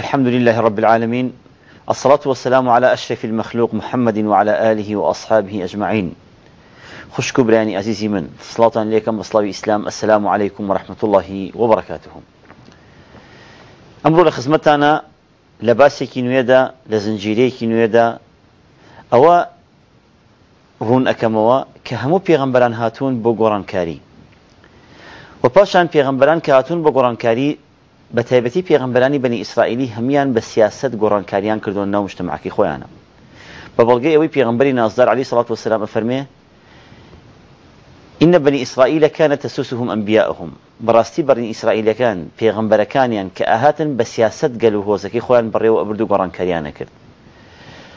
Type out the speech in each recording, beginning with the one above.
الحمد لله رب العالمين الصلاة والسلام على أشرف المخلوق محمد وعلى آله وأصحابه أجمعين خشك براني عزيزي من صلاة عليكم وصلاة الإسلام السلام عليكم ورحمة الله وبركاته أمر لخزمتنا لباسي نويدا لزنجيري نويدا أو هون أكموا كهمو هەموو هاتون هاتوون كاري وباشان و كهاتون پێغەمبەران كاري بە تایبەتی پێغمبەرانی بنی ئیسرائیلی هەمان بە سیاست گۆڕانکاریان کردوون ناو مشتماکی خۆیانە بە بەڵگەی ئەوەی پێغمبەری نازدار علی سڵات وسلام فەرمێ إن بني إسرائيل كانت تسوسهم أنبياءهم براستي برين إسرائيل كان بيغمبر كان يعني كأهات بسياسة قالوا هو زكي خوان بريو أبردو قران كريانا كرد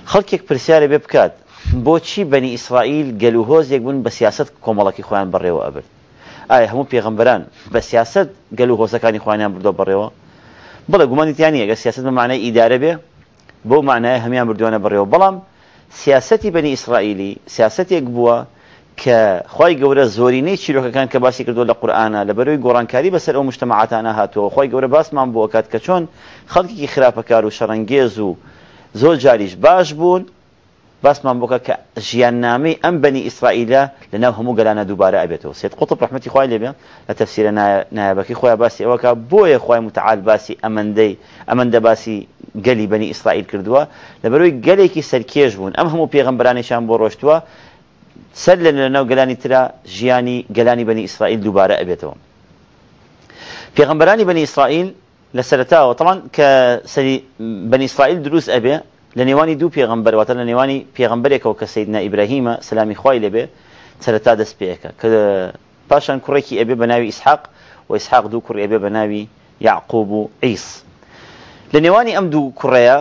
خلقك برسالة ببكات بۆچی بەنی ئیسرائیل گەلوهۆز یەک بوون بە سیاست کۆمەڵکی خۆیان بڕێوە ئەبرد ئایا هەموو پێغمبەران بە سیاست گەل و هۆسەکانی خوانیان بردۆ بڕێەوە بڵێ گومانیتیانە گە سیاست بەمانای ئیدارە بێ بۆ معنای هەمیان بردووانە بڕێەوە بەڵام سیاستی بەنی ئیسرائیلی سیاستێک بووە کە خی گەورە زۆرینەی چیرۆکەکان کە باسی کردو لە قورآانە لە بەرەوەی گۆڕانکاری بەسەر ئەو مشتمەعاتانە هاتووە خی گەورە باسمان بۆکات کە چۆن خەڵکی خراپەکار و شەڕنگێز و زۆر جاریش باش بوون بس ما بوكا جيان ام بني اسرائيل لانه هم قالنا دوباره ابيته سيد قطب رحمتي خويا ليبيا لتفسير نايبكي خويا باسي وكا بويا خويا متعال باسي امندي امند باسي قالي بني اسرائيل كردوا لبروي قالي كي سلكيج بون ام هم بيغمبراني شان بوروشتوا سلل لنا قالاني ترى جياني قالاني بني اسرائيل دوباره ابيته بيغمبراني بني اسرائيل لسلتاو طبعا كسري بني اسرائيل دروس ابي لە نێوانی دوو پێغمبەرواتە لە نێوانی پێغمبەرێکەوە کە سیدنا ئیبراهیمە سلامی خی لەبێ سەرەتا دەست پێەکە کە پاشان کوڕێکی ئەبێ بە ناوی ئیسحاق و ئیسحاق دوو کوڕ ئەبێ بە ناوی یعقوب و ئیس لە نێوانی ئەم دوو کوڕەیە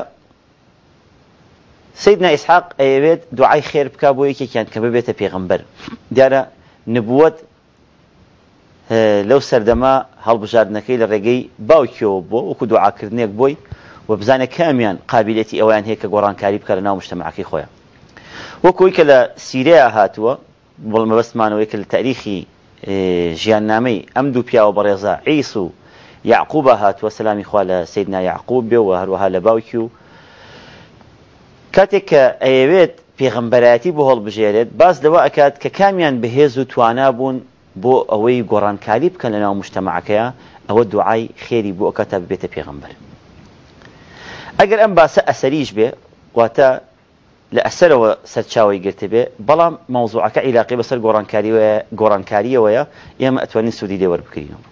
سیدنا ئیسحاق ئەیەوێت دوعای خێر بک بۆ یەکێکیان کە ببێتە پێغمبەر دیارە نبووەت لەو سەردەما هەڵبژاردنەکەی لە ڕێگەی باوکیەوە بۆ وەکو دوعاکردنێک بۆی و بزانە کامیان قابلێتی ئەویان هەیە کە گۆڕانکاری بکە لە ناو مشتتەماکی خۆیان وەکوی کە لە سیرەیە هاتووە بڵمە بەستمانەوەی کە لە تاریخی ژیان نامەی ئەم دوو پیاوە بە ڕێزا عیس و یعقوبە هاتووە سلامی خوا لە سیدنا یعقوب بێ و هەروەها لە باوکی و کاتێک کە ئەیەوێت پێغمبەرەتی بۆ هەڵبژێرێت باز لەوە ئەکات کە کامیان بەهێز و توانا بوون بۆ ئەوەی گۆڕانکاری بکەن لە ناو مشتتەماعەکەیە ئەوە دوعای خێری بۆ ئەکاتە ببێتە پێغمبەر. ئەگەر ئەم باسە ئەسەریش بێ واتە لە ئەسەرەوە سەرچاوی گرتە بێ بەڵام مەوزوعەکە عیلاقی بەسەر گۆڕانکاریەوە گۆڕانکاریەوەیە ئێمە ئەتوانین سوودی لێوە بکرینەوە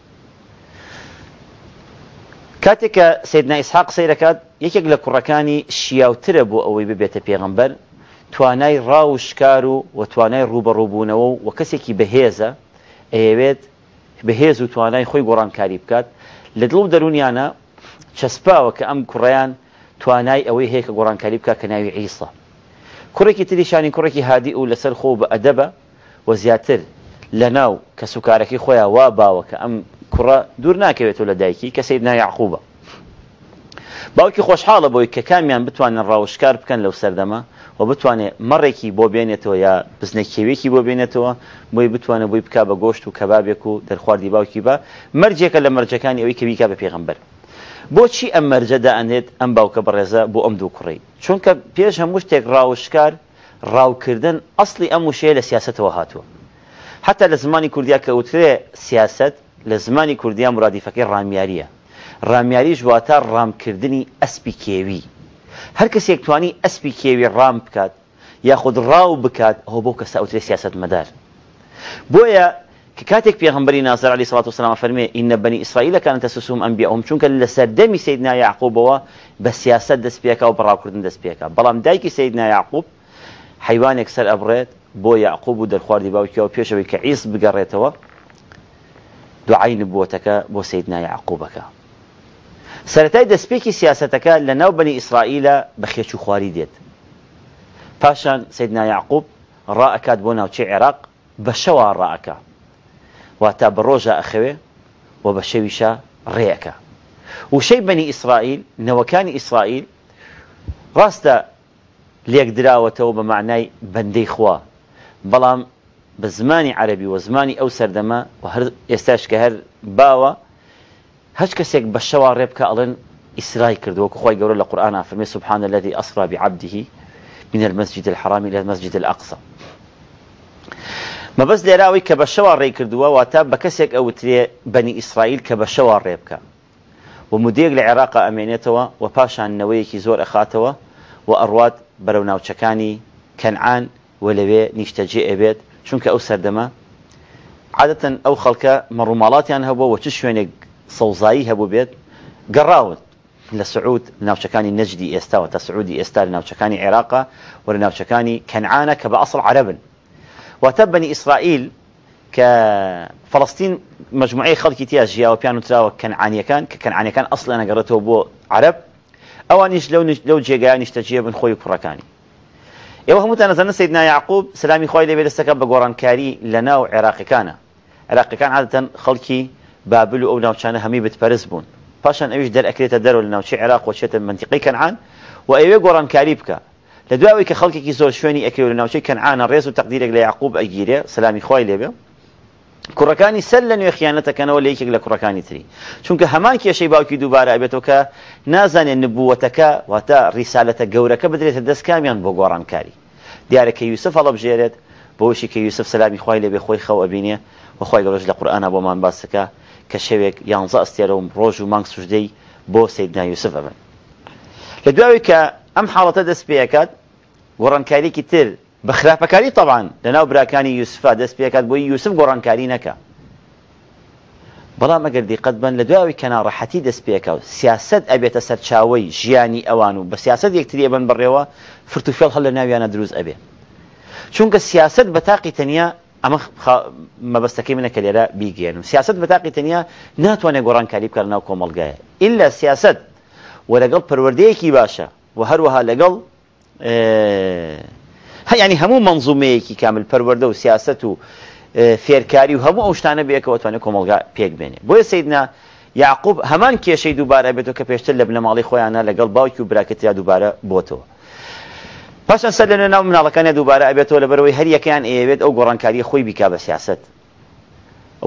کاتێک کە سیدنا ئیسحاق سیرەکات یەکێک لە کوڕەکانی شیاوترە بۆ ئەوەی ببێتە پێغمبەر توانای ڕاوشکار و و توانای ڕوبەڕووبوونەوە و کەسێکی بەهێزە ئەیەوێت بەهێز و توانای خۆی گۆڕانکاری بکات لە دڵ دەرونیانە چەسپاوە کە ئەم کوڕیان توانای ئەوەی هەیە کە گۆڕانکاری بکە کە ناوی عیسە کوڕێکی تریشانی کوڕێکی هادی و لەسەر خۆ بە ئەدەبە و زیاتر لە ناو کە سوکارەکەی خۆیان وا باوە کە ئەم کوڕە دوور ناکەوێتەوە لە دایکی کە سید نایعقوبە باوکی خۆشحاڵە بۆی کە کامیان بتوانن ڕاوشکار بکەن لەو سەردەما و بتوانێت مەڕێکی بۆ بێنێتەوە یا بزنەکێوێکی بۆ بێنێتەوە بۆی بتوانە بۆی بک بە گۆشت و کەبابێک و دەرخواردی باوکی بە مەرجێکە لە مەرجەکانی ئەوەی کەویکە بە پێغمبەر بۆچی ئەم مەرجەدا ئەنێت ئەم باوکە بەڕێزە بۆ ئەم دوو کوڕی چونکە پێش هەموو شتێک ڕاوشکار ڕاوکردن ئەسلی ئەم وشەیە لە سیاستەوە هاتووە حتا لە زمانی کوردیا کە وترێ سیاست لە زمانی کوردیا مرادیفەکەی ڕامیاریە ڕامیاریش واتە ڕامکردنی ئەسپی کێوی هەر کەسێک توانی ئەسپی کێوی ڕام بکات یاخود ڕاو بکات هۆ بۆ کەسە ئەوترێ سیاست مەدار بۆیە كاتێک پێغمبەری نازر علی سڵات وسلام فەرمێ ئینە بەنی ئیسرائیل کانتە سوسوم ئەم بیاوم چونکە لەسەر دەمی سیدنا یعقوبەوە بە سیاست دەستپێکا و بەڕاوکردن دەستپێکە بەڵام دایکی سیدنا یعقوب حیوانێک سەر ئەبڕێت بۆ یعقوب و دەرخواردی باوکیەوە پێشەوەی کە عیس بگەڕێتەوە دوعای نبووەتەکە بۆ سیدنا یعقوبەکە سەتای دەستپێکی سیاستەکە لە ناو بنی ئیسرائیلە بە خێچ و خواری دێت پاشان سیدنا یعقوب ڕائکات بونا وشي عراق بشوار شەوە ڕائەکە واتا بروجا اخوي وبشويشا ريكا وشي بني اسرائيل وشەی اسرائيل راستا نەوەکانی ئیسرائیل ڕاستە بندي بە معنای خوا بلام بزماني عربي وزماني او سردما وهر يستاش كهر باوا ئێستاش كسيك هەر باوە هەچ اسرائيل كردو شەوا ڕێبکە ئەڵێن ئیسرای کردووەکو الذي أسرى بعبده من المسجد الحرام إلى المسجد الأقصى مەبەست لێراوی کە بە شەوە ڕێ کردووە واتە بە کەسێک ئەوترێ بەنی ئیسرائیل کە بە شەوە ڕێ بکە و مدێک لە عێراقا ئەمێنێتەوە و پاشانەوەیەکی زۆر ئەخاتەوە و ئەڕوات بەرەو ناوچەکانی کەنعان و لەوێ نیشتەجێ ئەبێت چونکە ئەو سەردەمە عادەتەن ئەو خەڵکە مەڕووماڵاتیان هەبوو و چ شوێنێک سەوزایی هەبوو بێت گەڕاوت لە سعود ناوچەکانی نەجدی ئێستا و تە سعودی ئێستا لە ناوچەکانی عێراقا وەرە ناوچەکانی کەنعانە کە بە ئەسڵ عربن بني إسرائيل كفلسطين مجموعي خلقي تياج جيا وبيانو تراو كان عانيا كان كان عانيا كان أصلا أنا قرته بو عرب أو أنيش لو لو جي جاي يعني أنيش تجيب من خوي كركاني يا إيه وهمت أنا زنا سيدنا يعقوب سلامي خوي لي بيدستك بجوران كاري لنا وعراق كان عراق كان عادة خلقي بابل أو ناو كان همي بتبرزبون فاشن أيش در أكلته در ولا شي عراق وشيء منطقي كان عن وأيوه غوران كاريبكا لە دواوی کە خەڵکێکی زۆر شوێنی ئەکەی لە ناوچەی کەنعانە ڕێز و تەقدیرێک لە یعقوب ئەگیرێ سلامی خی لێبێ کوڕەکانی سەر لە نوێ خیانەتەکەنەوە لە یەکێک لە کوڕەکانی تری چونکە هەمان کێشەی باوکی دووبارە ئەبێتەوە کە نازانێت نبووەتەکە واتە ریسالەتە گەورەکە بدرێتە دەستکامیان بۆ گۆڕانکاری دیارەکە یوسف هەڵە بژێرێت بەوشی کە یوسف سلامی خی لێبێ خۆی خەو ئەبینێ وخوای گەڕژ لە قورآە بۆمان باسەکە کە شەوێک یانزە ئەستێرەوم ڕۆژ و مانگ سوژدەی بۆ سیدنا یوسف ئەبن لە دواوی کە ئەم حاڵەتە دەست پێەکات گۆڕانکاریکی تر بە خراپەکاری تەوان لەناو براکانی یوسفا دەست پێکات بۆی یوسف گۆڕانکاری نەکە بەڵام ئەگەر دیقەت بن لە دوایەوەی کەناڕەحەتی دەست پێکە و سیاست ئەبێتە سەرچاوی ژیانی ئەوان و بە سیاست یەکتریە بن بڕێەوە فرتوفێڵ هەڵ لە ناویانە دروست ئەبێ چونکە سیاست بە تاقی تەنیا ئەمە مەبەستەکەی منە کە لێرە بیگەێنم سیاست بە تاقی تەنیا ناتوانێت گۆڕانکاری بکە ناو کۆمەلگایە ئللا سیاست وەرەگەڵ پەروەردەیەکی باشە و هەروەها لەگەڵ هەیانی هەموو منزومەیەکی کامل پەروەەردە و سیاست و فێرکاری و هەموو ئەو شتانە بێکەوە توانێت کۆمەلگا پێک بێنێ بۆیە سیدنا یعقوب هەمان کێشەی دووبارە بێتەوە کە پێشتر لە بنەماڵی خۆیانە لەگەڵ باوکی و براکەتیا دووبارە بۆتەوە پاشان سەر لە ناو مناڵەکانە دووبارە ئەبێتەوە لە بەرەوەی هەریەکەیان ئەیەوێت ئەو گۆڕانکاری خۆی بیکا بە سیاست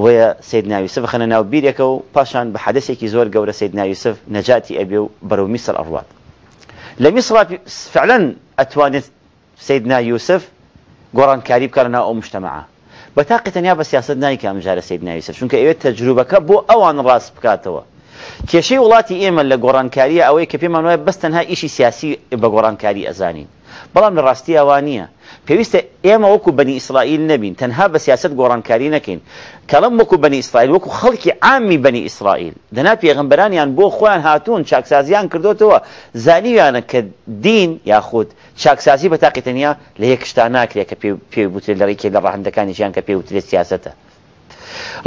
وەیە سید ناویسف خەنە ناو بیرێکە و پاشان بە حەدەسێکی زۆر گەورە سید ناویسف نەجاتی ئەبێ و بەرەو میسر ئەڕوات لە میسڵ فعلەن ئەتوانێت سیدنا یوسف گۆڕانکاری بکە لەنا ئەو مشتتەمەعە بە تاقیتەنیا بە سیاست نیکە ئەمجارە سیدنا یوسف چونکە ئەوێت تەجروبەکە بۆ ئەوان ڕاست بکاتەوە کێشەی وڵاتی ئێمە لە گۆڕانکاریە ئەوەی کە پێمان وایە بەستەنها ئیشی سیاسی بە گۆڕانکاری ئەزانین بەڵام لە ڕاستی ئەوان نییە پێویستە ئێمە وەکو بەنی ئیسرائیل نەبین تەنها بە سیاست گۆڕانکاری نەکەین کەڵم وەکو بەنی ئیسرائیل وەکو خەڵکی عامی بەنی ئیسرائیل دەنا پێغمبەرانیان بۆ خۆیان هاتوون چاکسازیان کردوتەوە زانیویانە کە دین یاخود چاکسازی بە تاقیتەنیا لە یەک شتا ناکرێت کە پێوتر لەڕێکی لە ڕاهندەکانیشیان کە پێوترێت سیاستە.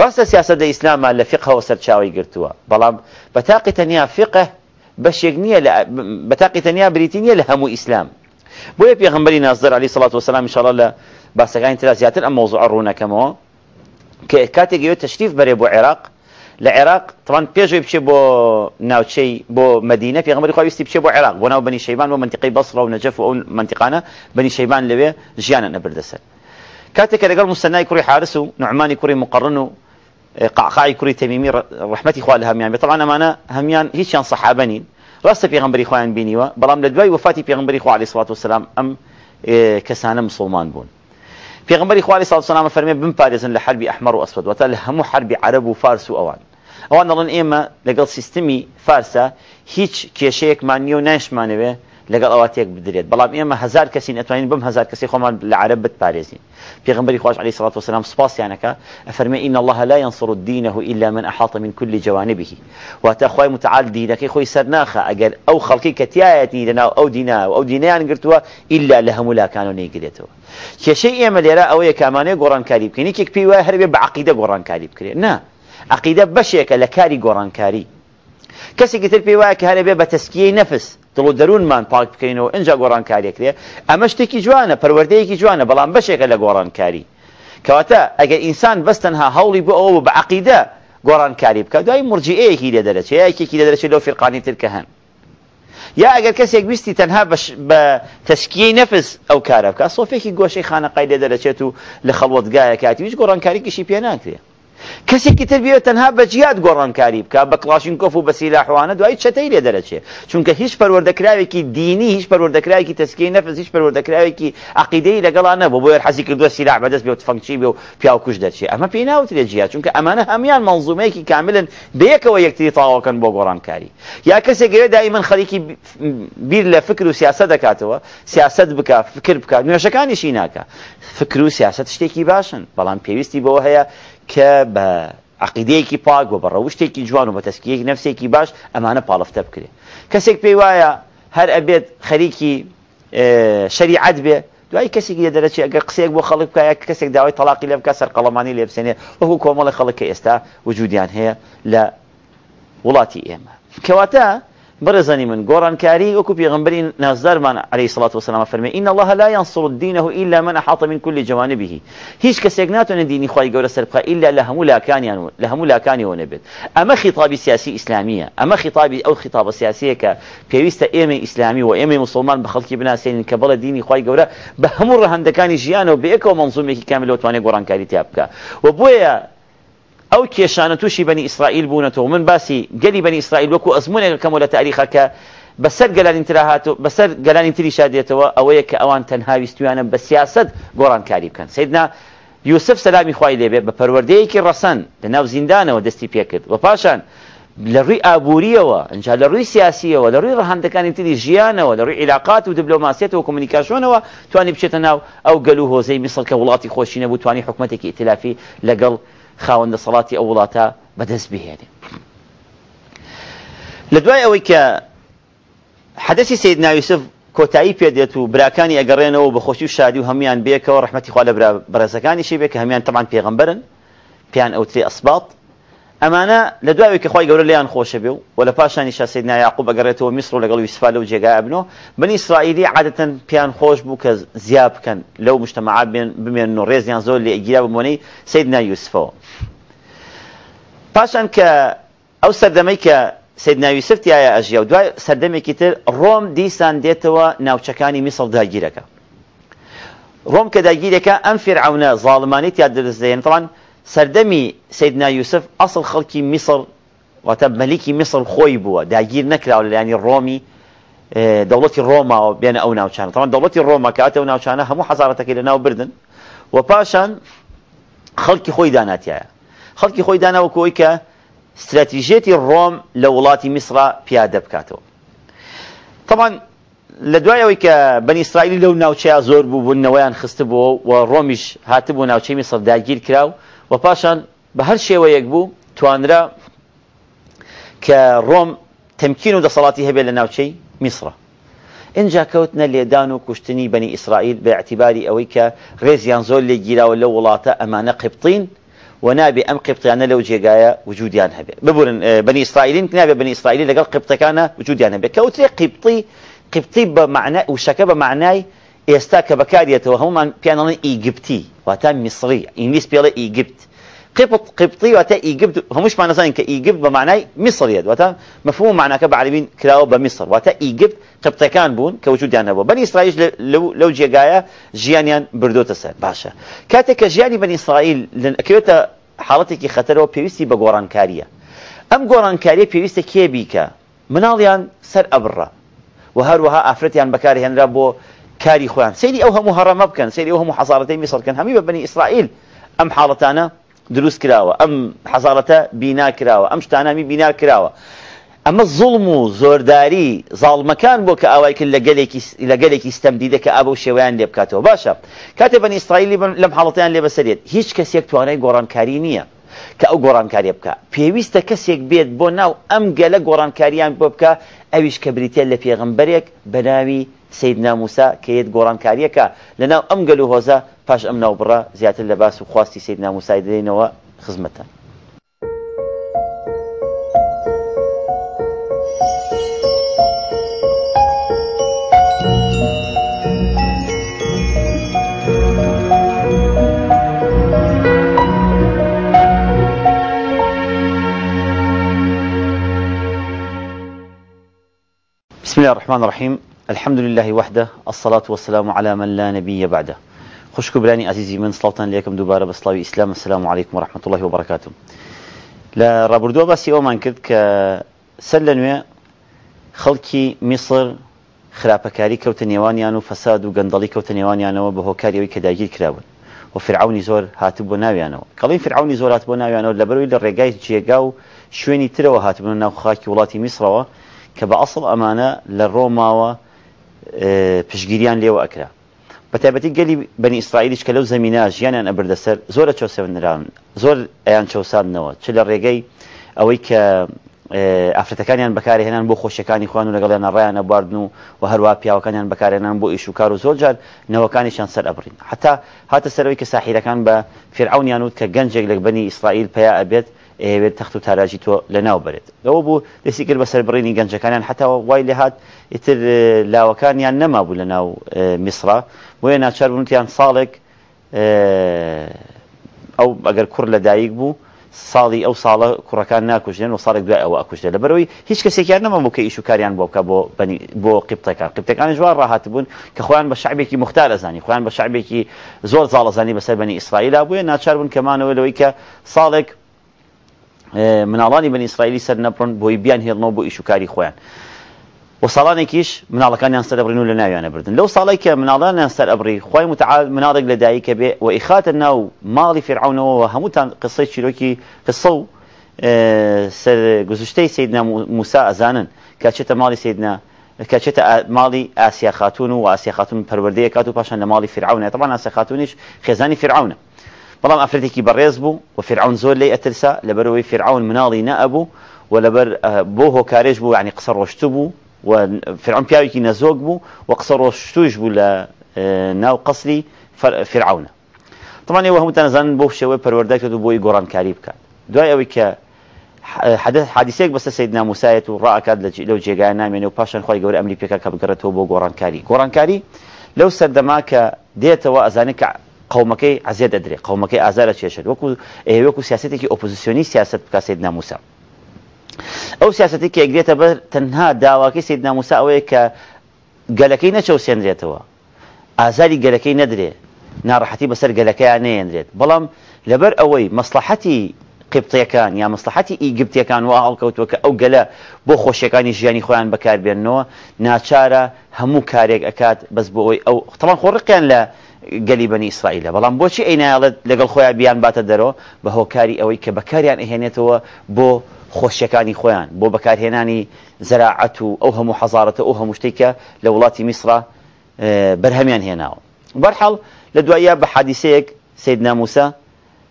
ڕاستە سیاستە ئیسلامە لە فقەوە سەرچاوی گرتووە بەڵام بە تاقیتەنیا فقه بەشێک نییە بە تاقیتەنیا بریتینیە لە هەموو ئیسلام بوي پیغمبري نازل عليه صلوات والسلام ان شاء الله بس كان ثلاثيات الموضوع رونا كما كاتيجيو تشريف بري بو عراق العراق طبعا بيجو يبشي بو ناوتشي بو مدينه في غمر خويستي بشي بو عراق بو ناو بني شيبان بو منطقة بصره ونجف او منطقانا بني شيبان اللي لوي جيانا نبردسل كاتي اللي قال مستناي كوري حارسو نعماني كوري مقرنو اه قعقاعي كوري تميمي رحمتي خوالها هميان طبعا انا هميان هيش صحابنين في ڕاستە خوان بيني و بەڵام لدواي وفاتي في پێغمبری خوان عليه سڵات وسلام أم كسانة اه، مسلمان بوون پێغمبری خوا علی سڵات وسلام فەرمێ بمپارێزن لە حربی ئەحمر و ئەسود وتە لە هەموو عرب وفارس وأوان أوان نظن إما دەڵێن سيستمي فارسة هيك كيشيك مانيو کێشەیەکمان نییە لگال آواتیک بدرێت بەڵام ئێمە هزار کەسی نەتوانین بم هزار کسی خواهم کەسی خۆمان لە عرب بتپارێزین پێغمبەری و علی سپاس یعنی که فرمی این الله لا ينصر دينه الا من احاط من كل جوانبه و تا خواه متعال دینه دینەکەی خۆی سەر ناخە ئەگەر ئەو خەڵکی کەتیایەتی لەناو او دینا و ئەو دینیان گرتووە ئللا لە هەموو لاکان و نەیگرێتەوە کێشەی ئێمە لێرە ئەوەیە کامانەیە گۆڕانکاری بکەین یەکێک پێی هر هەربێ بە عقیدە کاریب کری نه عقیدە بەشێکە لە کاری گۆڕانکاری کەسێکی تر پێی وایە کە هەرێ بێ بە تەسکیەی نەفس دڵ و دەروونمان پاک بکەینەوە ئەجا گۆڕانکاریەکرێ ئەمە شتێکی جوانە پەروەردەیەکی جوانە بەڵام بەشێکە لە گۆڕانکاری کەواتە ئەگە ئینسان بەستەنها هەوڵی بۆ ئەوە بە عقیدە گۆڕانکاری بکە دوای مرجەیەکی لێ دەرەچێت یەکێکی لێ دەرەچێت لەو فرقانی ترکە هەن یا ئەگەر کەسێک ویستی تەنها بە تەسکیی نەفس ئەو کارە بکە سۆفێکی گۆشەی خانەقای لێ دەرەچێت و لە خەڵوتگایە کاتی هیچ گۆڕانکاریکیشی پێ ناکرێت کەسێکی تر بێت تەنها بەجیات گۆڕانکاری بکە بە کلاشینکۆف و بە سیلاحوانە دوای چتەی لێ دەرەچێت چونکە هیچ پەروەردەکراوێکی دینی هیچ پەروەردەکراوێکی تەسکی نەفز هیچ پەروەردەکراوێکی عقیدەی لەگەڵان نەبوو بۆ حەزی کردووە سیلاح بەدەست بێت فەنکچی بێ و پیاوکوش دەچێت ئەمە پێی ناوترێ جیا چونکە ئەمانە هەمیان مەڵزومەیەکی کاملن بەیەکەوە یەکتری تاواکەن بۆ گۆڕانکاری یا کەسێک گەوێ دایمن خەریکی بیر لە فکر و سیاست دەکاتەوە سیاست بکە فکر بکات نوێشەکانیشی ناکە فکر و سیاست شتێکی باشن بەڵام پێویستی بەوە هەیە کە بە عقیدەیەکی پاک بۆ بە ڕەوشتێکی جوان و بە تەسکیەکی نفسێکی باش ئەمانە پاڵفتە بکرێ کەسێک پێی وایە هەر ئەبێت خەریکی شریعت بێ دوای کەسێکی لە دەرەچی ئەگە قسێک بۆ خەڵک بکایە کەسێک داوای تەلاقی لێ بکە سەرقەڵەمانی لێ بسێنێ وەکو کۆمەڵی خەڵک کە ئێستا وجودیان هەیە لە وڵاتی ئێمە کەواتە برزاني من قرآن كاري وكو بيغنبري نازدار من عليه الصلاة والسلام فرمي إن الله لا ينصر دينه إلا من أحاط من كل جوانبه هيش كسيقناتو نديني خوي غور سرقا إلا لهم لا كان يعني لهم لا كان ونبت أما خطاب سياسي إسلامية أما خطاب أو خطاب سياسي سياسية كبيويستا إيمي إسلامي وإيمي مسلمان بخلقي بناسين كبل ديني خوي غور بهم رهندكان جيانو بيكو منظومه كامل وتواني قرآن كاري تابكا وبويا او کێشانە تووشی بەنی ئیسرائیل بوونەتەوە من باسی گەلی بەنی ئیسرائیل وەکو ئەزمونێکەکەمەوە لە تاریخەکە بەسەر گەلانی بسر و بەسەر گەلانی تریشا دێتەوە ئەوەیە کە ئەوان تەنهاویستویانە بە سیاست گۆڕانکاری بکەن سیدنا یوسف سەلامی خوای لێبێ بە پەروەردەیەکی ڕەسەن لە ناو زیندانەوە دەستی پێکرد و پاشان لە ڕووی ئابوووریەوە ئەجا لە ڕووی سیاسیەوە لە ڕووی ڕەهندەکانی تری ژیانەوە و ڕووی علااقات و دبلۆماسیەت و کۆمنیکاشنەوە توانی بچێتە ناو ئەو گەل و هۆزەی میسڵکە وڵاتی خۆشینە بوو توانی حکوومەتێکی ئتلافی لەگەڵ خاوەندە سەڵاتی ئەو وڵاتە بەدەست بهێنێ يعني. لە دوای ئەوەی کە حەدەسی سید ناویسف کۆتایی پێدێت و براکانی ئەگەڕێنەوە بە خۆشی و شادی و هەمیان بێکەوە ڕحمەتی خوا لە بەرەزەکانیشی بێ کە هەمیان تەمان پێغمبەرن پێیان ئەوترێ ئەسبات ئەمانە لە دوای کە خی گەورە لیان خۆشە بێ و وە لە پاشانی شاسید نایعقوب بەگەڕێتەوە میسر و لەگەڵ ویسفال و جێگای ئەبنەوە بنی ئیسرائیلی عادەتەن پێیان خۆش بوو کە زیاب بکەن لەو مشتتەمەعا بێن بمێن و ڕێزیان زۆر لێ اجیاب منی سید یوسفو پاشان کە ئەو سەردەمەی کە سیدنا یوسف تایە ئەژیا و دوای سەردەمێکی تر ڕۆم دیسان دێتەوە ناوچەکانی میسڵ داگیرەکە ڕۆم کە داگیرەکە ئەم فرعونە زاڵمانی تیا دەستدەێنتەڵان سەردەمی سیدنا یوسف ملیکی مصر خوی واتە مەلیکی میسڵ خۆی بووە داگیر نەکراوە لە لایانی ڕۆمی اه، دەوڵەتی ڕۆماوە بێنە طبعا دولتی روما که ڕۆما کاتەوە ناوچانە هەموو حزارەتەکەی لە ناو بردن و پاشان خەڵکی خۆی داناتیایە خەڵکی خۆی داناوە کۆی کە استراتیژێتی ڕۆم لە وڵاتی میسرا پیادە بکاتەوە طبعا لە دوایەوەی کە بەنی ئیسرائیلی لەو ناوچەیە زۆر بوو بوونەوەیان خستبووە و ڕۆمیش هاتبوو ناوچەی میسر داگیر کراو و پاشان بە هەر شێوەیەک بوو توانرا کە ڕۆم تەمکین و دەسەڵاتی هەبێت لە ناوچەی میسرە اینجا کەوتنە لێدان و کوشتنی بەنی ئیسرائیل بە اعتیباری ئەوەی کە ڕێزیان زۆر لێگیراوە لە وڵاتە ئەمانە قبتین ونابي أم قبطيانة يعني لو جيغايا وجوديان هبه ببورن آه، بني إسرائيلين نابي بني إسرائيلين كان وجود وجوديان بي كوتري قبطي قبطي بمعنى وشكب معناي ئێستا کە وهم هەمومان إيجبتي ئیگپتی مصري میسری ئینگلیس إيجبت قبط قبطي وتا ايجبت همش معنى زين كايجبت بمعنى مصر يد وتا مفهوم معنى عربين كلاو بمصر وتا ايجبت قبطي كان بون كوجود يعني هو بني اسرائيل لو لو جايا جيانيان بردوت سر باشا كاتك جياني بني اسرائيل لن اكيوتا حالتك خطر بغوران كاريا ام غوران كاريا بيويستي كيبيكا مناڵیان سەر ئەبڕە و هەروەها ئافرەتیان هن بۆ كاري خوان سيدي ئەو هەموو هەڕەمە بکەن سری ئەو هەموو حصارتي مصر كان بە بني اسرائيل ام حاڵەتانە دروست کراوە ئەم حەزارەتە بینا کراوە ئەم شتانامی بینا کراوە ئەمە زڵم و زۆرداری زاڵمەکان بۆ کە ئاوای کرد لە گەلێکی ستەمدی دەکە ئابە و شێوەیان لێ بکاتەوە باشە کاتێ بەن ئیسرائیلی لەم حڵەتیان لێ بەسەرێت هیچ کەسێک توانای گۆڕانکاری نییە کە ئەو گۆڕانکاری بکە پێویستە کەسێک بێت بۆ ناو ئەم گەلە گۆڕانکاریان بۆ بکە ئەویش کە بریتێن لە پێغمبەرێک بەناوی سید ناموسا کەیت گۆڕانکاریەکە لەناو ئەم گەل و هۆزە پاش ئەم ناو بڕە زیاتر لە باس و خواستی سید ناموسای دێنەوە خزمەتە. بسم الله الرحمن الرحيم الحمد لله وحده الصلاة والسلام على من لا نبي بعده خوش كبراني عزيزي من سلاوتان ليكم دوباره بسلاوي إسلام السلام عليكم ورحمة الله وبركاته لا رابردو باسي أومان كرد كسلنوية خەڵکی میسر خراپەکاری کەوتە نێوانیان و فەساد و گەندەڵی کەوتە نێوانیانەوە بە هۆکاریەوەی کە داگیر کراون و فرعونی زۆر هات بۆ ناویانەوە کەڵی فرعونی زۆرات بۆ ناویانەوە لە بەروی لە ڕێگای جێگا و شوێنی ناو خاكي ولاتي مصر كبأصل أمانة ئەسڵ پشگیریان لێوە ئەکرا بەتیبەتی گەلی بەنی ئیسرائیلیش کە لەو زمینە ژیانیان ئەبردەسەر زۆرە چۆسەونران زۆر ئەیان چەسانەوە چ لە ڕێگەی ئەوەی کە ئافرەتەکانیان بەکارهێنان بۆ خۆشەکانی خوان و لەگەڵیان ڕایانە باردن و و هەروە پیاوەکانیان بەکارێنان بۆ ئیشوکار و زۆرجار نەوەکانیشان سەر ئەبرین حتا هاتە سەرەوەی کە ساحیرەکان بە فرعونیان وت کە گەنجێک لە بەنی ئیسرائیل پیا ئەبێت ئێوێت تەخت و تاراژی تۆ لەناو بێت ئەوە كان حتى کرد هات بڕینی گەنجەکانیان حتاوە وای لە هاات ئیتر اه، لاوەکانیان نەما بوو لە ناو اه، میسرا بۆیە ناچار بوونتیان ساڵێک اه، ئەو ئەگەر کوڕ لەدایک بوو ساڵی ئەو ساڵە کوڕەکان ناکوژێن و ساڵێک دوای ئەوە ئەکوشتێ لە بەرەوەی هیچ کەسێکیان نەمەبوو کە ئیش و کاریان بۆ بکە بۆ قبطه قیبتەکان قیبتەکان جوان ڕاهات بوون کە خۆیان بە شعبێکی مختار ئەزانی خوان بە شعبێکی زۆر زاڵەزانی بەسەر بەنی ئیسرائیل بووە ناچار بوون کەمانەوە لەوەی کە ساڵێک آه، مناڵانی بن اسرائيل سر نبرن بو يبيان هي نو ئیشوکاری خۆیان و ساڵانێکیش مناڵەکانیان سەر ئەبرین و لە ناویانە بردن لەو ساڵی کە مناڵانیان سەر ئەبری خی متعاال مناڵێک لە دایککە بێ و ئیخاتە ناو ماڵی فرعونەوەەوە هەمووتان قسەی چیرۆکی قسە و آه، گزشتەی سیدنا موسا ئەزانن کاچێتە ماڵی سیدنا کاچێتە ماڵی ئاسیا خاتون و ئاسیا خاتون پەروەردەیە کات و پاشان لە ماڵی فرعونە تەبان ئاسیا خاتونیش خێزانی بلام افرتي كي بريزبو وفرعون زول لي اترسا لبروي فرعون مناضي نابو ولبر آه، بوهو كاريجبو يعني قصر وشتبو وفرعون بياوي كي نزوقبو وقصر وشتوجبو لناو آه، قصري فرعون طبعا هو هم تنزان بو شوي بروردك تو بوي غوران كاريب كان دوي اوي آه، حدث حادثيك بس سيدنا موسى يتو راى كاد لو جي غانا من باشان خوي غور امري بيكا كاب غرتو بو غوران كاري غوران كاري لو سدماك ديتا وازانك قومەکەی عزیێ دەدرێت قومەکەی ئازارە چێشێت وەکو ئێوەکو سیاستێکی ئۆپۆزیسیۆنی سیاست بکەسێت ناموسا ئەو سیاستی کێگرێتە بەر تەنها داواکەی سید ناموسا ئەوەیە کە گەلەکەی نەچەوسێنرێتەوە ئازاری گەلەکەی نەدرێت ناڕەحەتی بەسەر گەلەکەیان نەێنرێت بەڵام لەبەر ئەوەی مەسلحەتی قبتەکان یا مەسلحەتی ئیگپتەکان و هەڵکەوتوە کە ئەو گەلە بۆ خۆشیەکانی ژیانی خۆیان بەکاربێنەوە ناچارە هەموو کارێک ئەکات بەس بۆ ئەوی ئەو تەڵان خۆڕقیان لە بني إسرائيل بلان بوشي اينا لقل خويا بيان باتا درو بهو كاري اوي كبكاريان تو بو خوشيكاني خويان بو بكارهناني زراعتو اوهمو حزارتو اوهمو شتيكا لولاتي اه، مصر برهميان هناو برحل لدوايا بحادثيك سيدنا موسى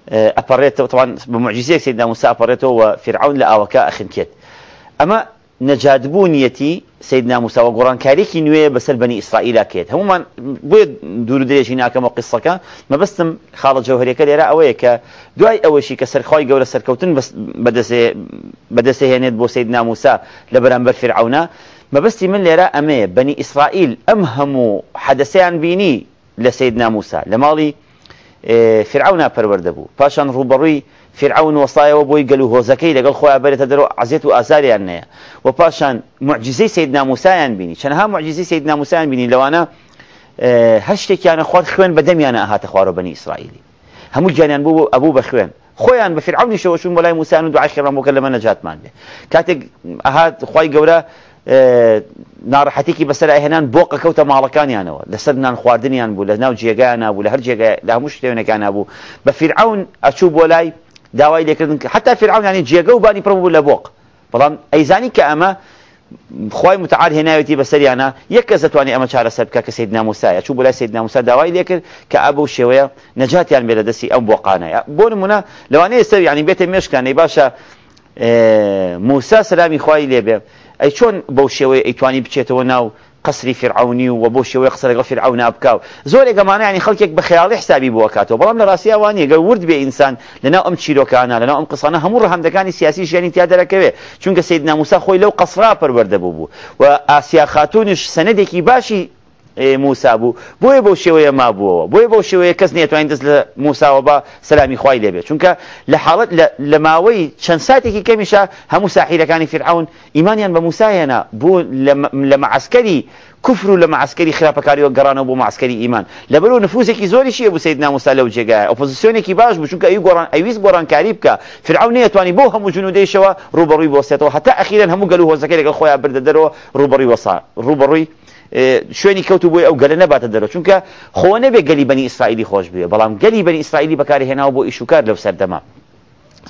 اباريتو اه، طبعا بمعجزيك سيدنا موسى اباريتو وفرعون لا لآوكا اخنكيت اما نەجادبوونیەتی سیدنا موساوە گۆڕانکاریێکی نوێ بەسەر بەنی ئیسرائیل کرێت هەمومان بۆ دوور درێژی ناکەمەوە قسەکە مەبستم خاڵە جەوهرەکە لێرە ئەوەیە کە دوای ئەوەشی کە سەرخوای گەورە سەرکەوتن بەدەسێهێنێت بۆ سیدنا موسا لە بەرامبەر فرعونا مەبستی من لێرە ئەمەیە بەنی ئیسرائیل ئەم هەموو حەدەسەیان بینی لە سیدنا موسا لە ماڵی فرعونا پەروەردەبوو پاشان ڕوبەڕووی فرعون وصايا بۆی گەل هو زكي لەگەڵ خويا بێتە دەرەوە عزیێت و ئاساریان نەیە و پاشان معجززی سید ناموسایان ها معجزي سيدنا موسى ناموسایان آه، بینی لەوانە هەشتێکیانە يعني خوێن بە دەمیانە ئاهاتە خوارەوە بەنی ئیسرائیلی هەموو گیانیان بوو ئەبوو ابو خوێن خۆیان بە بفرعون شو بەلای موسان و دوعاشکەڕان خير لەمە نەجاتمان بێ کاتێک ئاهات خوي گەورە نار حتيكي بس لا قەکەوتە بوقا كوتا نان يعني ولا سدنا خواردني يعني ولا ناو هەر ولا لە لا مش تيونك انا ابو بفرعون اشوب ولاي داوای لێکردن کە حتا فرعونانی جێگە و بانی پڕم بوو لە بۆق بەڵام ئەیزانی کە ئەمە خی متعاد هێناوێتی بەسەریانە یەک کەس دەتوانانی ئەمە چارە سەر بکە کە سید ناموسایە چوو بۆلای سید ناموسا داوای لێکرد کە ئابوو شێوەیە نەجاتیان بێ لە دەستی ئەم بۆقانەیە بۆ نمونە لەوانەیە سەر ینی بێتە مێشکانەی باشە موسا سەرامی خوای لێبێ ئەی چۆن بەو شێوەیە ئەیتوانی بچێتەوە ناو قسری فرعونی و بۆ شێوەیە قسە لەگەڵ فرعون بکاو زۆر ێگەمانانی خەڵکێک بە خیاڵی حسابی بووکاتەوە بەڵام لە ڕاستیاوانیە گە ورد بێ ئینسان لەنا ئەم چیرۆکانە لەنا ئەم قسانە هەموو ڕەهەمدەکانی سیاسی ژیانی تیا دەرەکەوێ چونکە سید ناموسا خۆی لەو قسرا پەروەردەبوو بوو و ئاسیا خاتونش سەنەدێکی باشی موسا بوو بۆیە بەو شێوەیە ما بووەوە بۆیە بەو شێوەیە کەس نێتوانین دەست لە موساوە بە سەلامی خی لێبێت چونکە لە حاڵت لە ماوەی چەند ساتێکی کەمیشە هەموو ساحیرەکانی فرعون ئیمانیان بە موسایەنە بوو لە معسکەری کوفر و لە معسکەری خراپەکاریەوە گەڕانەوە بۆ معسکەری ئیمان لەبەر و نفوسێکی زۆریشیە بوو سید ناموسا لەو جێگایە ئۆپۆزیسیۆنێکی باش بوو چونکە ئەوی گۆڕان ئەویست گۆڕانکاری بکە فرعون نەیەتوانی بۆ هەموو جنودەیشەوە ڕوبەڕووی بۆسێتەوە هەتا ئەخیرن هەموو گەلو هۆزەکەی لەگەڵ خۆیان بردە دەرەوە ڕوبەڕووی وەسا ڕوبەڕووی شوێنی کەوت بۆی ئەو گەلە نەباتە دەرەوە چونکە خۆ نەبێ گەلی بنی ئیسرائیلی خۆش بێ بەڵام گەلی بنی ئیسرائیلی بەکاری هێناو بۆ ئیشوکار لەو سەردەما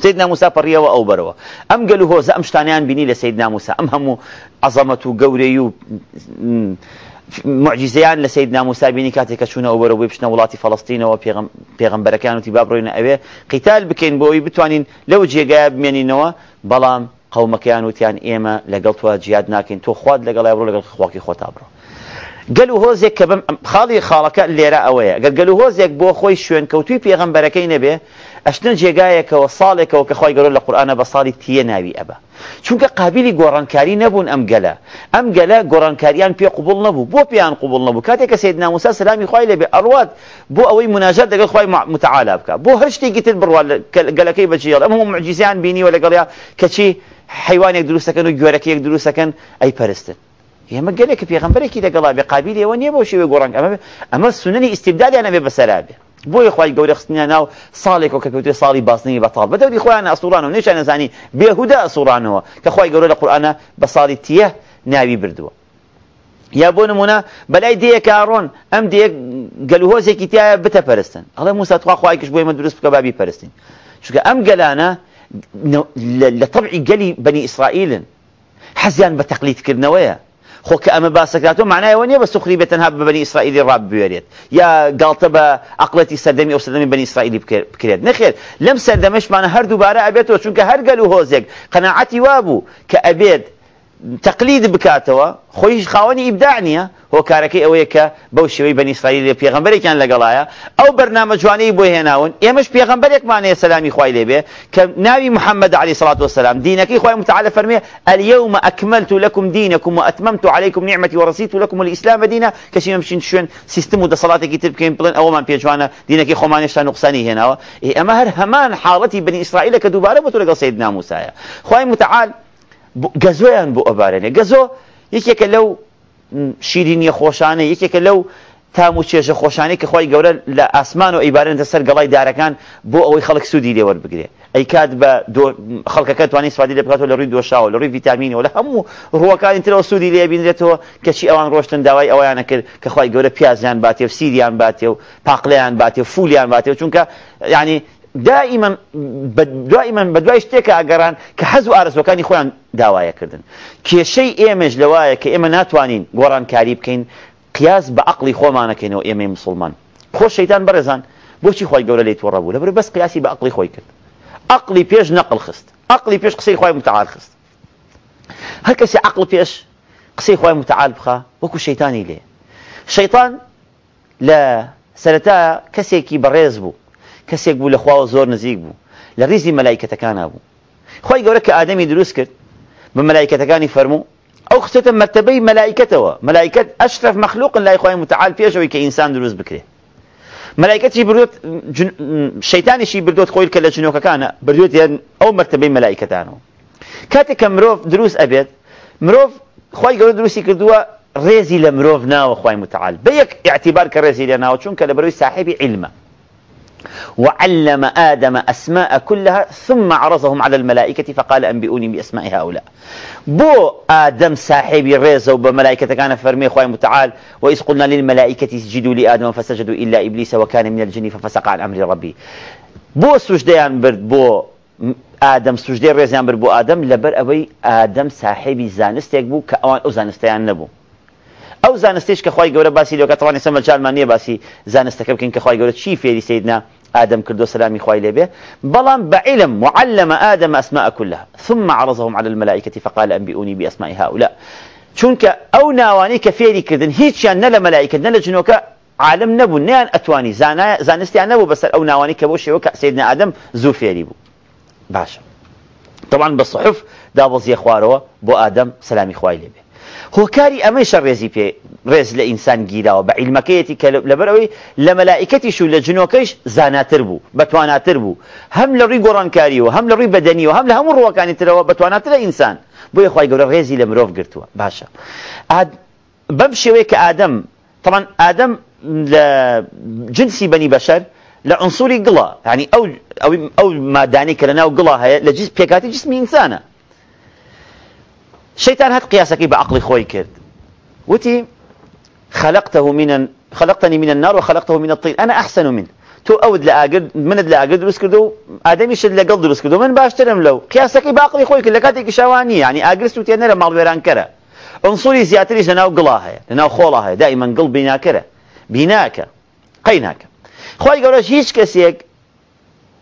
سید ناموسا پڕیەوە ئەو بەرەوە ئەم گەل و هۆزە ئەم شتانیان بینی لە سید ناموسا ئەم هەموو عەزەمەت و گەورەی و معجززیان لە سید ناموسا بینی کاتێک کە چوونەوە بەرە بۆی بچنە وڵاتی فلستینەوە پێغمبەرەکان وتی بابڕۆینە ئەوێ قیتال بکەین بۆ ئەوی بتوانین لەو جێگایە بمێنینەوە بەڵام قەومەکەیان وتیان ئێمە لەگەڵ توە جیاد ناکەین تۆ خوارد لەگەڵای بڕۆ لەگەڵ خواکی خۆتا بڕۆ گەل و هۆزێک کە بم خاڵی خاڵەکە لێرە ئەوەیە گە گەل و هۆزێک بۆ خۆی شوێن کەوتوی پێغەمبەرەکەی نەبێ ئەشتن جێگایەکەوە ساڵێکەوە کە خۆی گەۆ لە قورآانە بە ساڵی تیە ناوی ئەبە چونکە قابلی گۆڕانکاری نەبوون ئەم گەلە ئەم گەلە گۆڕانکاریان پێ قوبول نەبوو بۆ پیان قوبول نەبوو کاتێک کە سید ناموسا سلامی خی لەبێ ئەڵوات بۆ ئەوەی مناژات دەگەڵ خی متعالا بکە بۆ هەر شتێکی تر بڕوان گەلەکەی بەجیێڵ ئەم معجیزیان بینیوە لەگەڵیا کەچی حیوانێک دروستەکەن و گوێرەکەیەک دروستەکەن ئەی پەرستن ئێمە گەلێکە پێغمبەرێکی دەگەڵا بێ قابل ئەوە نییە بۆ أما گۆڕنگ ئەمە ئەمە سنەی ئیسیبدادیان ئەبێ بەسەرابێ بۆی خخوای گەورە خستنیان ناو ساڵێک و کەکەوتێ ساڵی باسنی بەتال بە دەوری خۆیان ئەسوورانەوە نێچان نزانی بێهودا ئەسوورانەوە کە خخوای گەورە لە قورآانە بە ساڵی تیە ناوی بردووە. یا بۆ نمونە بەلای دیەک ئاڕۆن ئەم دیەک گەلوهۆزێکی تایە الله ئەڵێ موساتخوا خوایکش بۆی مە دروست بکە بابی پەرستین چکە ئەم گەلانە لە تەبعی گەلی بەنی ئیسرائیلن حەزیان بە تەقلیتکردنەوەیە خو که باس کرد تو معنای ونیه با سخری سوخری بێتەنها بەنی ئیسرائیلی راب بیارید یا گڵتە بە ئەقلەتی سەردەمی ئەو سەردەمی بەنی ئیسرائیلی بکرێت نەخێر لەم سەردەمەشمانە هەردووبارە ئەبێتەوە چونکە هەرگەل و هۆزێک قەنەعەتی قناعتی وابو که آبیت تقليد بكاتوا خويش خاوني إبداعني هو كاركي أويك بوشي بني إسرائيل في غنبري كان لقلايا أو برنامج واني بوهناون يا مش في غنبري سلامي خوي لي به كنبي محمد عليه الصلاة والسلام دينك يا خوي متعالى فرمي اليوم أكملت لكم دينكم وأتممت عليكم نعمتي ورسيت لكم الإسلام دينا كشي ما مشين شوين سيستم ود صلاتك يتب كين بلن أو ما في جوانا دينك يا خوي ما نقصاني هنا إيه أما همان حالتي بني إسرائيل كدوبارة بتولق سيدنا موسى يا خوي متعال گەزۆیان بۆ ئەبارێنێ گەزۆ یەکێکە لەو شیرینیە خۆشانە یەکێکە لەو تام و چێژە خۆشانی کە خۆی گەورە لە ئاسمان و ئەیبارێنتە سەر گەڵای دارەکان بۆ ئەوەی خەڵک سوودی لێوە بگرێ ئەی کات بە خەڵکەکە توانانی سوادی لە بکاتەوە لە ڕووی دۆشاوە لە ڕووی ڤیتامینەوە لە هەموو ڕوەکانی ترەوە سوودی لێبینرێتەوە کەچی ئەوان ڕۆشتن داوای ئەویانە کرد کە خی گەورە پیازیان باتێ و سیریان باتێ و پاقلیان باتێ و فولیان باتێ و چونکە ینی دائما دائما بەدوای شتێکە ئاگەران کە حەز و ئارزوەکانی خۆیان داوایەکردن کێشەی ئێمەش لەوایە کە ئێمە ناتوانین گۆڕانکاری بکەین قیاس بە عقلی خۆمانەکەینەوە ئێمەی مسلمان خۆ شەیتان بەرەزان بۆچی خۆی گەورە لێت وەڕەبوو لەبەر بەس قیاسی بە عقلی خۆی کرد عقلی پێش نەقل خست عقلی پێش قسەی خۆی متعال خست هەر کەسی عقل پێش قسەی خۆی متعال بخە وەکو شەیتانی لێ شەیتان لە سەرەتا کەسێکی بەڕێز بوو کەسێک بوو لخواه زور نزیک بوو لە ریزی مەلایکەتەکان ابو خۆی گەورە کە ئادەمی دروست کرد بە مەلایکەتەکانی او ئەو مرتبه مەرتبەی مەلایکەتەوە مەلایکەت اشرف مخلوق لای خۆی متعال پێشەوەی كإنسان دروس دروست ملائكة مەلایکەتی بردوت جن... شەیتانیشی بردوت خۆی کە لە جنۆکەکانە بردوت ئەو او مرتبه کاتێک کە مرۆڤ دروست دروس مرۆڤ خی گەورە دروستی کردووە ڕێزی لە مرۆڤ ناو خی متعال بيك اعتبار اعتیبار لناو ڕێزی كلا ناوە صاحبي لە صاحبی وعلم آدم أسماء كلها ثم عرضهم على الملائكة فقال أنبئوني بأسماء هؤلاء بو آدم صاحبي ريزة وبملائكة كان فرمي أخوة متعال وإذ قلنا للملائكة اسجدوا لآدم فسجدوا إلا إبليس وكان من الجن ففسق عن أمر ربي بو سجديان برد بو ئادەم سوژدەی ڕێزیان بو آدم لبر أوي آدم ئادەم زانستيك بو كأوان أو زانستيان نبو او نەبوو که خواهی گوره باسی گەورە باسی لەکە توانانی سەمە ما نیه باسی که بکن که خواهی گوره چی فیلی سیدنا آدم كردو سلامي خواهي لبه بلان بعلم وعلم آدم أسماء كلها ثم عرضهم على الملائكة فقال أنبئوني بأسماء هؤلاء چونك أو ناواني كفيري كردن هيتشان نلا ملائكة نلا جنوكا عالم نبو نيان أتواني زانستيان نبو بس أو ناواني كبوشي وكا سيدنا آدم زو فيري بو باشا طبعا بالصحف دابز يخواروا بو آدم سلامي خواهي لبه هۆکاری ئەمەشە ڕێزی پێ ڕێز لە ئینسان گیراوە بە عیلمەکەیەتی کە لەبەرەوەی لە مەلایکەتیش و لە جنۆکەش زاناتر بوو بەتواناتر بوو هەم لە ڕووی گۆڕانکاریەوە هەم لە ڕووی بەدەنیەوە هەم لە هەموو ڕوەکانی ترەوە بەتواناتر لە ئینسان بۆیە خی گەورە ڕێزی لە مرۆڤ گرتووە باشە بەم شێوەیە کە ئادەم تەمان ئادەم لە جنسی بەنی بەشەر لە عنسوری گڵە ینی ئەو مادانی کە لەناو گڵە هەیە لە جست پێکاتی جسمی ئینسانە شيطان هات قياسك إيه بعقل خوي كرد وتي خلقته من خلقتني من النار وخلقته من الطين انا احسن منه تو اود لا اجد منت لا اجد دروست ادمي شد لا لەگەڵ دروست من باشترم لو قياسك إيه بعقل خوي كرد لكاتي کاتێکی يعني ینی ئاگرست و مال ويران كره انصري زياتري گڵا وقلاها لنا خۆڵا دائما قلبي ناكره بيناك قيناك خوي قەیناکە خی كسيك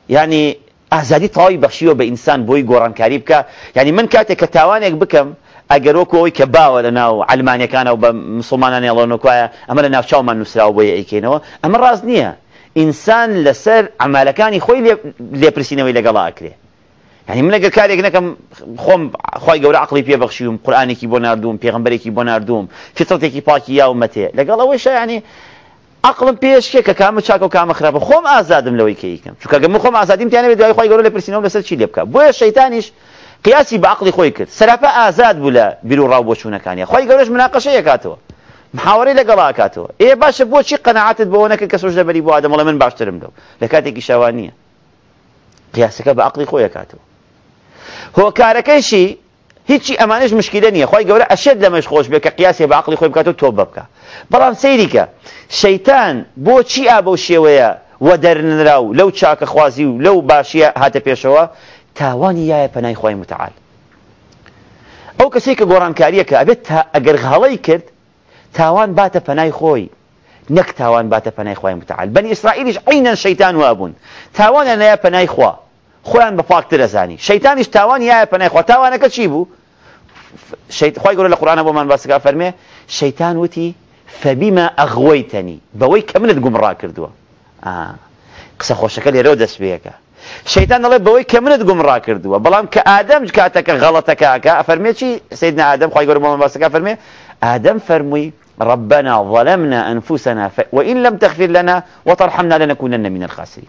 يعني ئازادی تەواوی بەخشیەوە بە ئینسان بۆی گۆڕانکاری بکە ینی من کاتێک کە تاوانێک بکەم ئەگەرۆکەوەی کە باوە لە ناو علمانەکانەوە بە مسلمانان نێڵەوەکوایە ئەمە لە ناوچاومان نووسراوە بۆی ئەیکەینەوە ئەمە ڕاز نییە ئینسان لەسەر عمالەکانی خۆی لێپرسینەوەی لەگەڵاکرێ یعنی من ئەگەر کارێک نەکەم خۆم خی گەورە عقلی پێبخشیوم قورآانێکی بۆ نردوم پێغمبەرێکی بۆ نردوم فیتەتێکی پاکی یاومەتێ لەگەڵ ئەوەشە ینی عقلم پێشکێ کە کامە چاکە و کامە خراپە خۆم ئازادم لەوەی کەیکەم چکەگەم خۆم ئازادیم تیانە دوای خۆی گەورە لە پرسینەوە لەسەر چی لێ بکە بۆیە شەیتانیش قیاسی بەعقلی خۆی کرد سەراپە ئازاد بوو لە بیر و ڕاو بۆچوونەکانی خۆی گەورەش مناقەشەیە کاتەوە محاوەی لەگەڵاکاتەوە ئێ باشە بۆچی قەنەعاتت بۆ نەکە کەسۆش لەبەری بۆ ئادەمەڵە من باشترم لەو لە کاتێکی شەوان نییە قیاسەکە بە عقلی خۆی کاتەوە هۆکارەکەیشی هیچی ئەمانش مشکلە نیە خی گەورە ئەشێت لەمەش خۆش بێ کە قیاسی بەعقلی خۆی بکات و تۆ ببکە بەڵام سەیریکە شەیتان بۆچی ئا بەو شێوەیە وە دەرنرا و لەو چاکە خوازی و لەو باشیە هاتە پێشەوە تاوانی یایە پەنای خۆی متعال ئەو کەسی کە گۆڕانکاریە کە ئەبێت تا ئەگەر هەڵی کرد تاوان باتە پەنای خۆی نەک تاوان باتە پەنای خۆی متعال بەنی ئیسرائیلیش عینەن شەیتان وابوون تاوانە نەیە پەنای خوا خوان بفاقت رزاني شيطان ايش تاوان يا بني اخوه تاوان شەیتانیش تاوانی یایە پەنایخوا تاوانەکە چی ابو من گەورە لە قورآانە بۆمان باسگا فەرمێ شەیتان وتی فەبیمە ئەغوەیتەنی كردوا اه قصه خوشه کردووە قسە خۆشەکە شيطان الله بوي دەڵێ بەوەی کە منت گومڕا کردووە بەڵام کە ئادەم کاتەکە غەڵەتەکەکە ئەفەرمێکی سیدنا ئادەم خی گەورە بۆمان باسەکە فەرمێ ادم فرمي ربنا ظلمنا أنفسنا ف... وإن لم تغفر لنا وترحمنا لنكونن من الخاسرين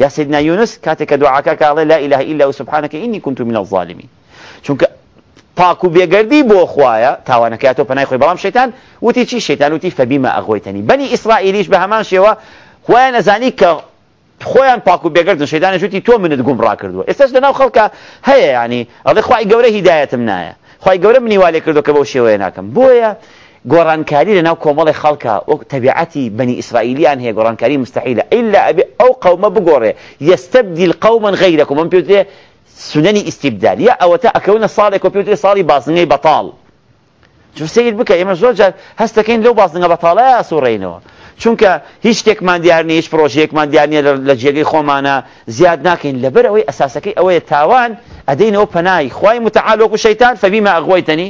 يا سيدنا يونس كاتك دعاك قال لا إله إلا هو سبحانك اني كنت من الظالمين چونکە پاک و بو بۆ خوایە تاوانەکەاتۆ پنای خۆی بەڵام شەتان شيطان چی شەتان وتی فەبیمە ئەغۆیتنی بەنی ئیسرائیلیش بە هەمان شێوە خۆیان نەزانی کە خۆیان پاک و بێگەردن شەدانە جوتی تو منت گومڕا کردووە ئێستاش لەناو خەڵکە هەیە ینی ئەڵێ خی گەورە هیدایەتم نایە خی گەورە منی والێ کردو کە بەو شێوەیە ناکەم بۆیە گۆڕانکاری لەناو کۆمەڵی خەڵکە وەک تەبیعەتی بەنی هي قران كاري مستحيله الا ابي او قوم بقوري يستبدل قوما غيركم من پێوترێ سنەنی ئیسیبدال یا ئەوەتە ئەکەونە ساڵێک و پێوترێ ساڵی بازنگەی بەتاڵ چون سیر بکە ئێمە زۆر لو هەستەکەین بطال يا سورينو سوڕێینەوە هيش تك ما ديارني هيش بروجيك ما ديارني جێگەی خۆمانە زیاد ناکەین لەبەر ئەوەی ئەساسەکەی ئەوەیە تاوان ادينو فناي خوي متعاالۆک و فبما اغويتني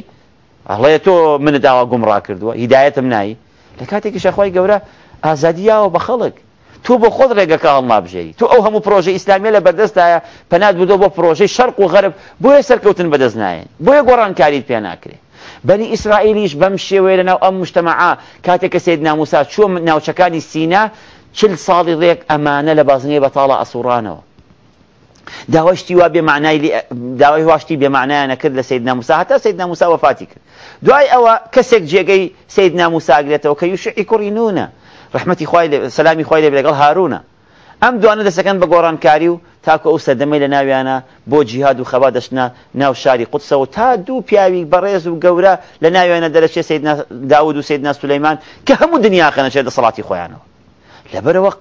ئەڵێ تۆ منە داوا گومڕا کردووە هیدایەتم نایی لە کاتێکی شەخوای گەورە ئازادیاوە بە خەڵک تۆ بۆ خۆت ڕێگەکە هەڵنابژێری تۆ ئەو هەموو پرۆژه ئیسلامی لە بەردەستایە پەنات بوودەوە بۆ پرۆژەی شەرق و غەرب بۆیە سەرکەوتن بەدەست نایەن بۆیە گۆڕانکاریت پێ ناکرێت بەنی ئیسرائیلیش بەم شێوەیە لەناو ئەم مشتتەمەعا کاتێک کە سید ناموسا چوە ناوچەکانی سینا چل ساڵی ڕێک ئەمانە لە بازنەی بەتاڵە ئەسوڕانەوە داواشتی وا بێمانای داوای هواشتی بێمانایانە کرد لە سید ناموسا هەتا سید ناموسا وەفاتی کرد دوای ئەوە کەسێک جێگەی سید ناموساگرێتەوە کە یوشعی کوڕی نونە ڕحمەتی خوای سلامی خوای لێ لەگەڵ هارونە ئەم دوانە دەسەکەن بە گۆڕانکاری و تاکو ئەو سەدەمەی لە ناویانە بۆ جیهاد و خەبا دەشنا ناو شاری قوتسەوە تا دوو پیاوی بەڕێز و گەورە لە ناویانە دەرەچێت داود و سیدنا سولەیمان کە هەموو دنیا خەنەچێت دەسەڵاتی خۆیانەوە لەبەرەوە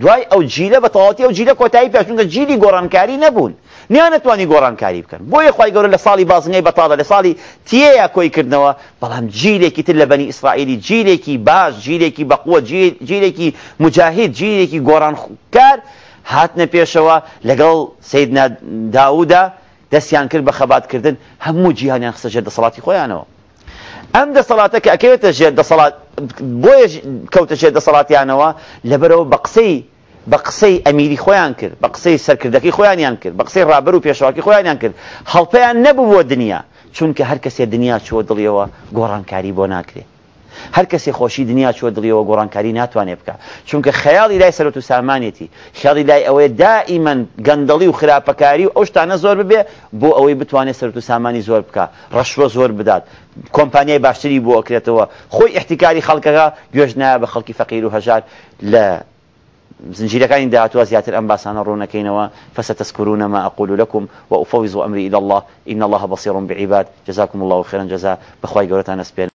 دوای ئەو جیلە بە تەواتی ئەو جیلە کۆتایی پێشونکە جیلی گۆڕانکاری نەبوون نیان نتوانی گۆڕانکاری بکەن بۆیە خی گەورە لە ساڵی بازنگەی بەتاڵە لە ساڵی تیەیە کۆی کردنەوە بەڵام جیلێکی تر لە بەنی ئیسرائیلی جیلێکی باش جیلێکی بەقووە جیلێکی مجاهید جیلێکی گۆڕانکار هاتنە پێشەوە لەگەڵ سیدنا داودا دەستیان کرد بە خەباتکردن هەموو جیهانیان خسەژێت دەسەڵاتی خۆیانەوە ئەم دەسەڵاتە کە ئەکەوێتە ژێر دەسەڵات بۆیە کەوتە شێ دەسەڵاتیانەوە لەبەرەوە بە قسەی بە قسەی ئەمیری خۆیان کرد بە قسەی سەرکردەکەی خۆیانیان کرد بە قسەی ڕابەر و پێشواکی خۆیانیان کرد هەڵپەیان نەبوو بۆ دنیا چونکە هەر کەسێ دنیا چوە دڵیەوە گۆڕانکاری بۆ ناکرێت هەر کەسی خۆشی دنیا چوە دڵیەوە گۆڕانکاری ناتوانێت بکە چونکە خەیاڵی لای سەرەت و سامانێتی خیاڵی لای ئەوەیە دائیمەن گەندەڵی و خراپەکاری و ئەو شتانە زۆر ببێ بۆ ئەوەی بتوانێت سەرەت و سامانی زۆر بکە ڕەشوە زۆر بدات کۆمپانیای باشتری بۆ ئەکرێتەوە خۆی احتیکاری خەڵکەکە گوێژ نایە بە خەڵکی فەقیر و هەژار لە زنجيركان دا اتوا زياتر ام باسان رونكينوا فستذكرون ما اقول لكم وافوض امري الى الله ان الله بصير بعباد جزاكم الله خيرا جزاء بخواي جورتان اسبيل